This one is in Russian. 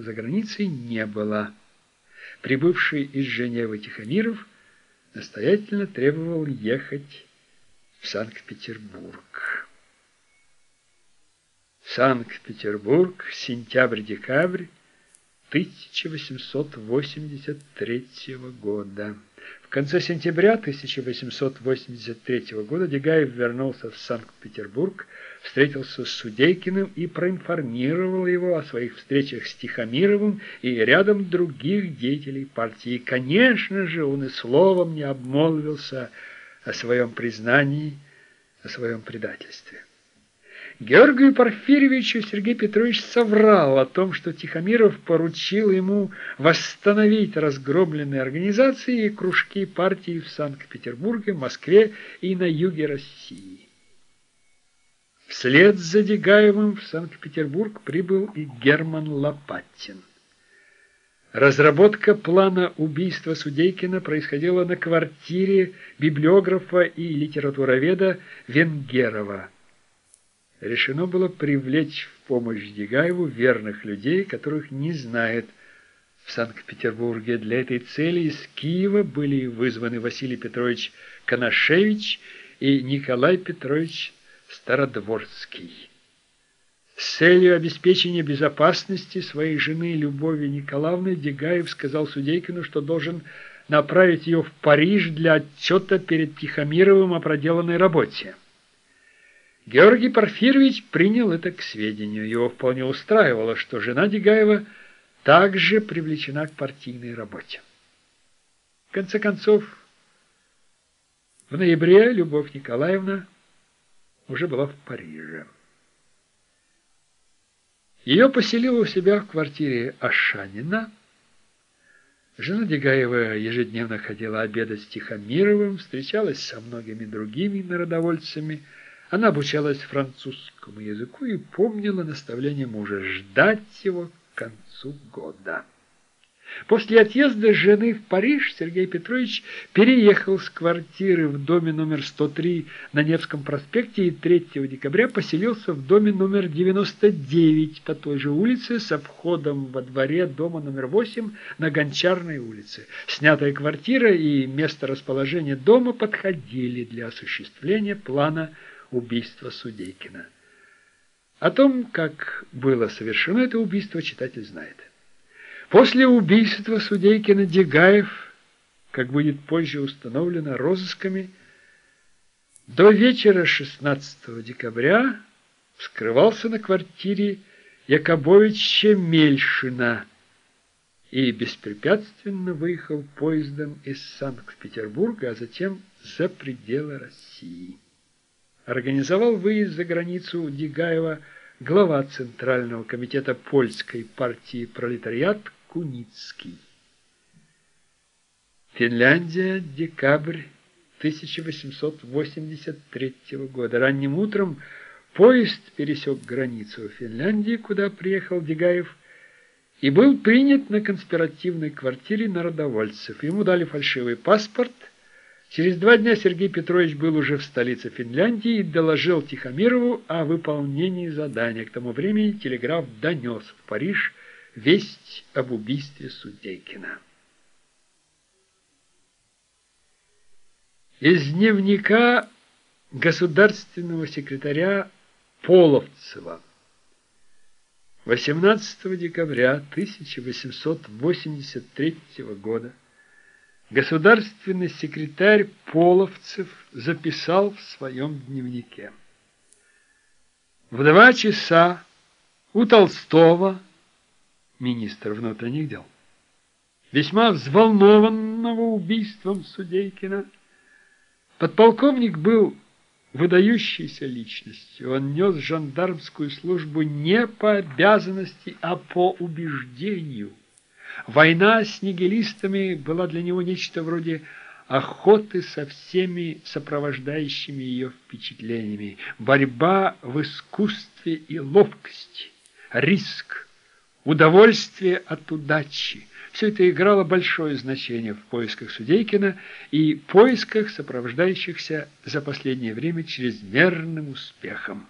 за границей не было. Прибывший из Женевы Тихомиров настоятельно требовал ехать в Санкт-Петербург. Санкт-Петербург, сентябрь-декабрь 1883 года. В конце сентября 1883 года Дегаев вернулся в Санкт-Петербург, встретился с Судейкиным и проинформировал его о своих встречах с Тихомировым и рядом других деятелей партии. конечно же, он и словом не обмолвился о своем признании, о своем предательстве. Георгию Порфирьевичу Сергей Петрович соврал о том, что Тихомиров поручил ему восстановить разгромленные организации и кружки партии в Санкт-Петербурге, Москве и на юге России. Вслед за Дегаевым в Санкт-Петербург прибыл и Герман Лопатин. Разработка плана убийства Судейкина происходила на квартире библиографа и литературоведа Венгерова решено было привлечь в помощь Дегаеву верных людей, которых не знает в Санкт-Петербурге. Для этой цели из Киева были вызваны Василий Петрович Коношевич и Николай Петрович Стародворский. С целью обеспечения безопасности своей жены Любови Николаевны Дегаев сказал Судейкину, что должен направить ее в Париж для отчета перед Тихомировым о проделанной работе. Георгий Порфирьевич принял это к сведению. Его вполне устраивало, что жена Дегаева также привлечена к партийной работе. В конце концов, в ноябре Любовь Николаевна уже была в Париже. Ее поселила у себя в квартире Ашанина. Жена Дегаева ежедневно ходила обедать с Тихомировым, встречалась со многими другими народовольцами – она обучалась французскому языку и помнила наставление мужа ждать его к концу года. После отъезда жены в Париж Сергей Петрович переехал с квартиры в доме номер 103 на Невском проспекте и 3 декабря поселился в доме номер 99 по той же улице со входом во дворе дома номер 8 на Гончарной улице. Снятая квартира и место расположения дома подходили для осуществления плана убийства Судейкина. О том, как было совершено это убийство, читатель знает. После убийства Судейкина Дегаев, как будет позже установлено розысками, до вечера 16 декабря скрывался на квартире Якобовича Мельшина и беспрепятственно выехал поездом из Санкт-Петербурга, а затем за пределы России. Организовал выезд за границу Дегаева глава Центрального комитета польской партии «Пролетариат» Куницкий. Финляндия, декабрь 1883 года. Ранним утром поезд пересек границу Финляндии, куда приехал Дегаев, и был принят на конспиративной квартире народовольцев. Ему дали фальшивый паспорт – Через два дня Сергей Петрович был уже в столице Финляндии и доложил Тихомирову о выполнении задания. К тому времени телеграф донес в Париж весть об убийстве Судейкина. Из дневника государственного секретаря Половцева 18 декабря 1883 года государственный секретарь Половцев записал в своем дневнике. В два часа у Толстого, министра внутренних дел, весьма взволнованного убийством Судейкина, подполковник был выдающейся личностью. Он нес жандармскую службу не по обязанности, а по убеждению – Война с нигилистами была для него нечто вроде охоты со всеми сопровождающими ее впечатлениями, борьба в искусстве и ловкости, риск, удовольствие от удачи. Все это играло большое значение в поисках Судейкина и поисках, сопровождающихся за последнее время чрезмерным успехом.